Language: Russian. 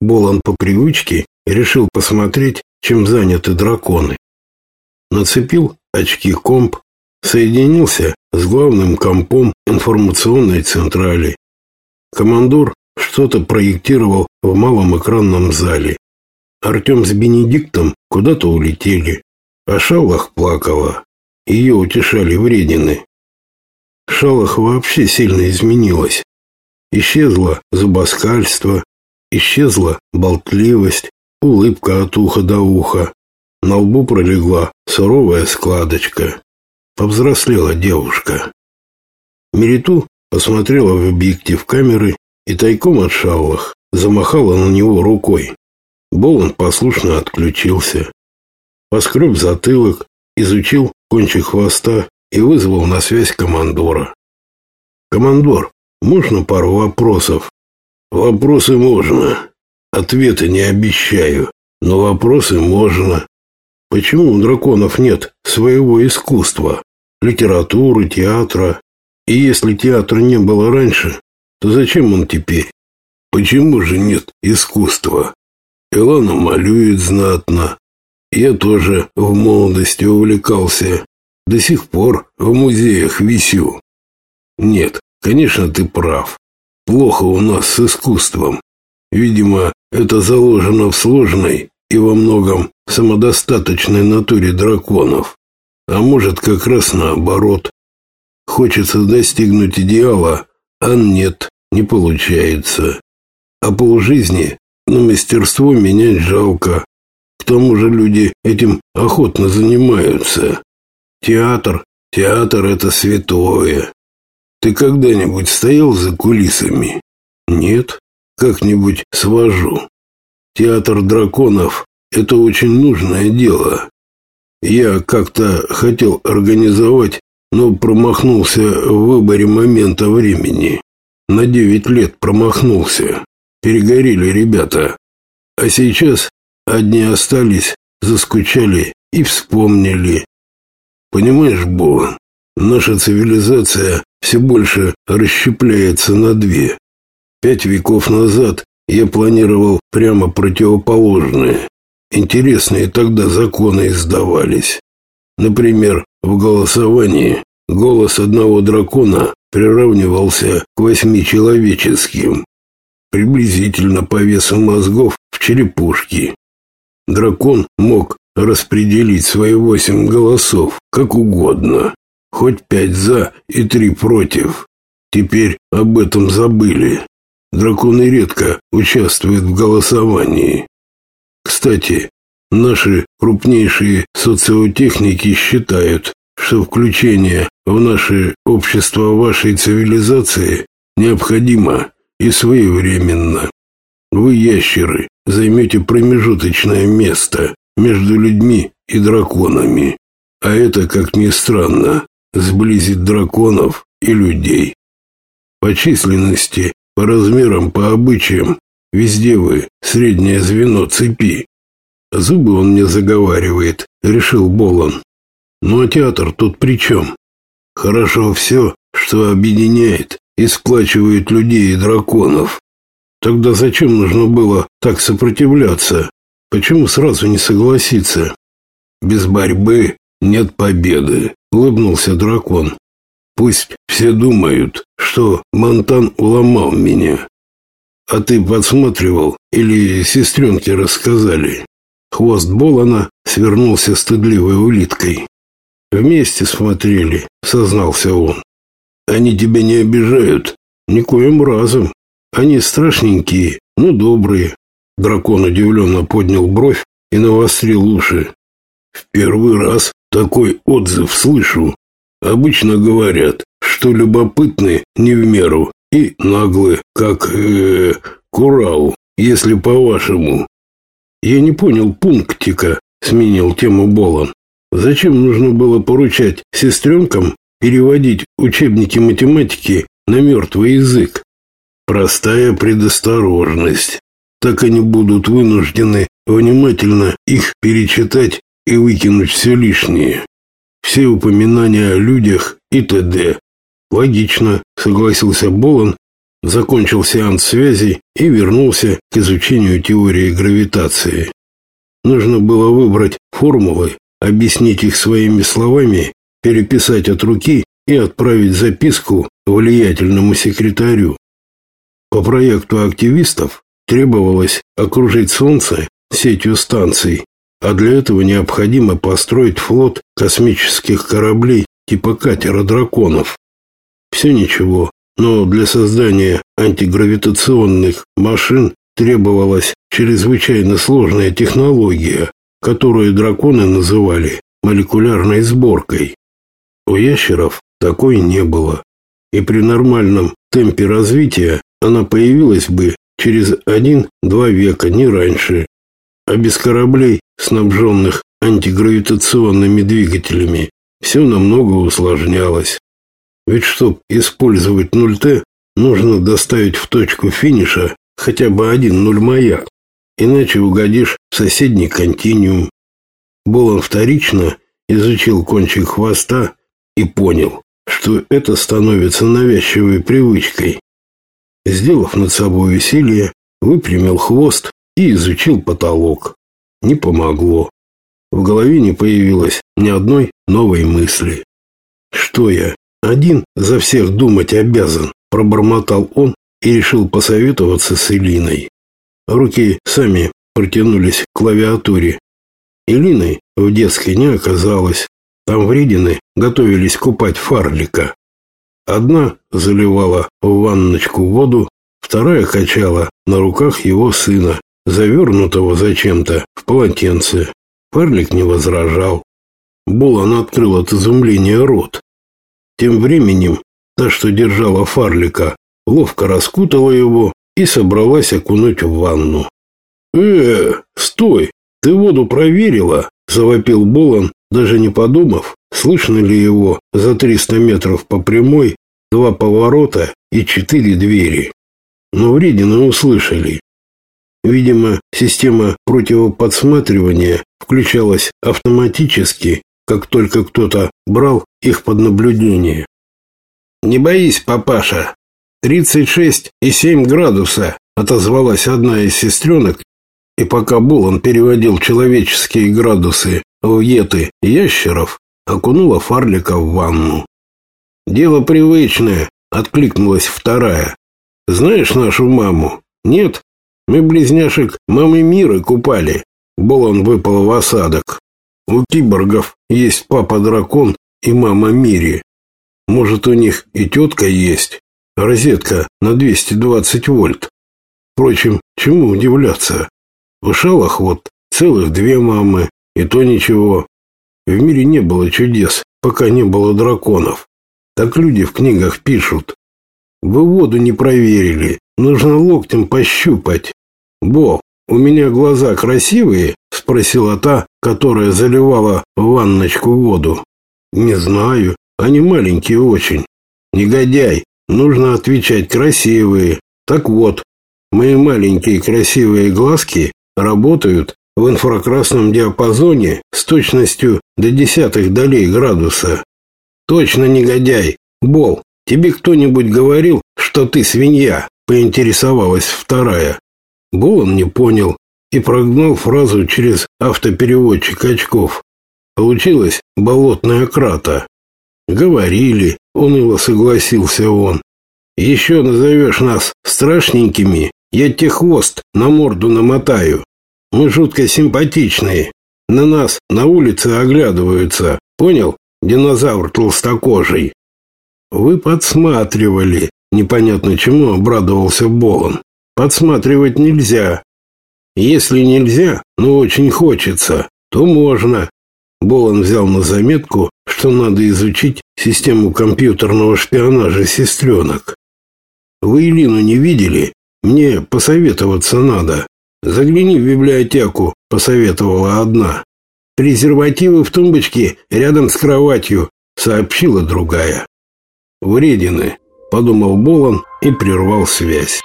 Болон по привычке решил посмотреть, чем заняты драконы. Нацепил очки комп, соединился с главным компом информационной централи. Командор что-то проектировал в малом экранном зале. Артем с Бенедиктом куда-то улетели, а Шалах плакала. Ее утешали вредины. Шалах вообще сильно изменилась. Исчезло зубоскальство, исчезла болтливость, улыбка от уха до уха. На лбу пролегла суровая складочка. Повзрослела девушка. Мериту посмотрела в объектив камеры и тайком от Шаллах замахала на него рукой. Болон послушно отключился. Поскреб затылок, изучил кончик хвоста и вызвал на связь командора. «Командор, можно пару вопросов?» «Вопросы можно. Ответы не обещаю, но вопросы можно. Почему у драконов нет своего искусства, литературы, театра? И если театра не было раньше, то зачем он теперь? Почему же нет искусства? Илана малюет знатно. Я тоже в молодости увлекался. До сих пор в музеях висю. Нет, конечно, ты прав. Плохо у нас с искусством. Видимо, это заложено в сложной и во многом самодостаточной натуре драконов. А может, как раз наоборот. Хочется достигнуть идеала, а нет, не получается. А полжизни на мастерство менять жалко. К тому же люди этим охотно занимаются. Театр, театр это святое. Ты когда-нибудь стоял за кулисами? Нет, как-нибудь свожу. Театр драконов это очень нужное дело. Я как-то хотел организовать, но промахнулся в выборе момента времени. На девять лет промахнулся. Перегорели ребята. А сейчас одни остались, заскучали и вспомнили. Понимаешь, Бо, наша цивилизация все больше расщепляется на две. Пять веков назад я планировал прямо противоположное. Интересные тогда законы издавались. Например, в голосовании голос одного дракона приравнивался к восьми человеческим приблизительно по весу мозгов в черепушке. Дракон мог распределить свои восемь голосов как угодно, хоть пять за и три против. Теперь об этом забыли. Драконы редко участвуют в голосовании. Кстати, наши крупнейшие социотехники считают, что включение в наше общество вашей цивилизации необходимо и своевременно. Вы, ящеры, займете промежуточное место между людьми и драконами. А это, как ни странно, сблизит драконов и людей. По численности, по размерам, по обычаям, везде вы среднее звено цепи. Зубы он мне заговаривает, решил Болон. Ну а театр тут при чем? Хорошо все, что объединяет и сплачивает людей и драконов. Тогда зачем нужно было так сопротивляться? Почему сразу не согласиться? Без борьбы нет победы, улыбнулся дракон. Пусть все думают, что Монтан уломал меня. А ты подсматривал или сестренки рассказали? Хвост Болона свернулся стыдливой улиткой. Вместе смотрели, сознался он. Они тебя не обижают, никоим разом. Они страшненькие, но добрые. Дракон удивленно поднял бровь и навострил уши. В первый раз такой отзыв слышу. Обычно говорят, что любопытны не в меру и наглы, как э, курау, если по-вашему. Я не понял пунктика, сменил тему Болон. Зачем нужно было поручать сестренкам переводить учебники математики на мертвый язык. Простая предосторожность. Так они будут вынуждены внимательно их перечитать и выкинуть все лишнее. Все упоминания о людях и т.д. Логично, согласился Болон закончил сеанс связи и вернулся к изучению теории гравитации. Нужно было выбрать формулы, объяснить их своими словами, переписать от руки и отправить записку влиятельному секретарю. По проекту активистов требовалось окружить Солнце сетью станций, а для этого необходимо построить флот космических кораблей типа катера драконов. Все ничего, но для создания антигравитационных машин требовалась чрезвычайно сложная технология, которую драконы называли молекулярной сборкой. У ящеров такой не было, и при нормальном темпе развития она появилась бы через один-два века, не раньше. А без кораблей, снабженных антигравитационными двигателями, все намного усложнялось. Ведь чтобы использовать 0Т, нужно доставить в точку финиша хотя бы один нуль-маяк, иначе угодишь в соседний континуум. Болон вторично изучил кончик хвоста и понял, что это становится навязчивой привычкой. Сделав над собой усилие, выпрямил хвост и изучил потолок. Не помогло. В голове не появилось ни одной новой мысли. Что я, один за всех думать обязан, пробормотал он и решил посоветоваться с Элиной. Руки сами протянулись к клавиатуре. Элины в детской не оказалось. Там вредины готовились купать фарлика. Одна заливала в ванночку воду, вторая качала на руках его сына, завернутого зачем-то в полотенце. Фарлик не возражал. Булан открыл от изумления рот. Тем временем та, что держала фарлика, ловко раскутала его и собралась окунуть в ванну. «Э, стой! Ты воду проверила?» – завопил Болон, даже не подумав, слышно ли его за триста метров по прямой, два поворота и четыре двери. Но вредины услышали. Видимо, система противоподсматривания включалась автоматически как только кто-то брал их под наблюдение. «Не боись, папаша. Тридцать шесть и семь градуса», — отозвалась одна из сестренок, и пока Булан переводил человеческие градусы в еты ящеров, окунула Фарлика в ванну. «Дело привычное», — откликнулась вторая. «Знаешь нашу маму? Нет? Мы близняшек мамы мира купали». Булан выпал в осадок. У киборгов есть папа-дракон и мама Мири. Может, у них и тетка есть. Розетка на 220 вольт. Впрочем, чему удивляться? У шалах вот целых две мамы, и то ничего. В мире не было чудес, пока не было драконов. Так люди в книгах пишут. Вы воду не проверили, нужно локтем пощупать. Бо, у меня глаза красивые, спросила та, которая заливала в ванночку воду. Не знаю, они маленькие очень. Негодяй, нужно отвечать красивые. Так вот, мои маленькие красивые глазки работают в инфракрасном диапазоне с точностью до десятых долей градуса. Точно, негодяй. Бол, тебе кто-нибудь говорил, что ты свинья? Поинтересовалась вторая. Бол он не понял, и прогнал фразу через автопереводчик очков. Получилось болотная крата. Говорили, уныло согласился он. Еще назовешь нас страшненькими, я тебе хвост на морду намотаю. Мы жутко симпатичные. На нас на улице оглядываются. Понял? Динозавр толстокожий. Вы подсматривали. Непонятно чему обрадовался Болон. Подсматривать нельзя. Если нельзя, но очень хочется, то можно. Болон взял на заметку, что надо изучить систему компьютерного шпионажа сестренок. Вы Илину не видели? Мне посоветоваться надо. Загляни в библиотеку, посоветовала одна. Презервативы в тумбочке рядом с кроватью, сообщила другая. Вредины, подумал Болон и прервал связь.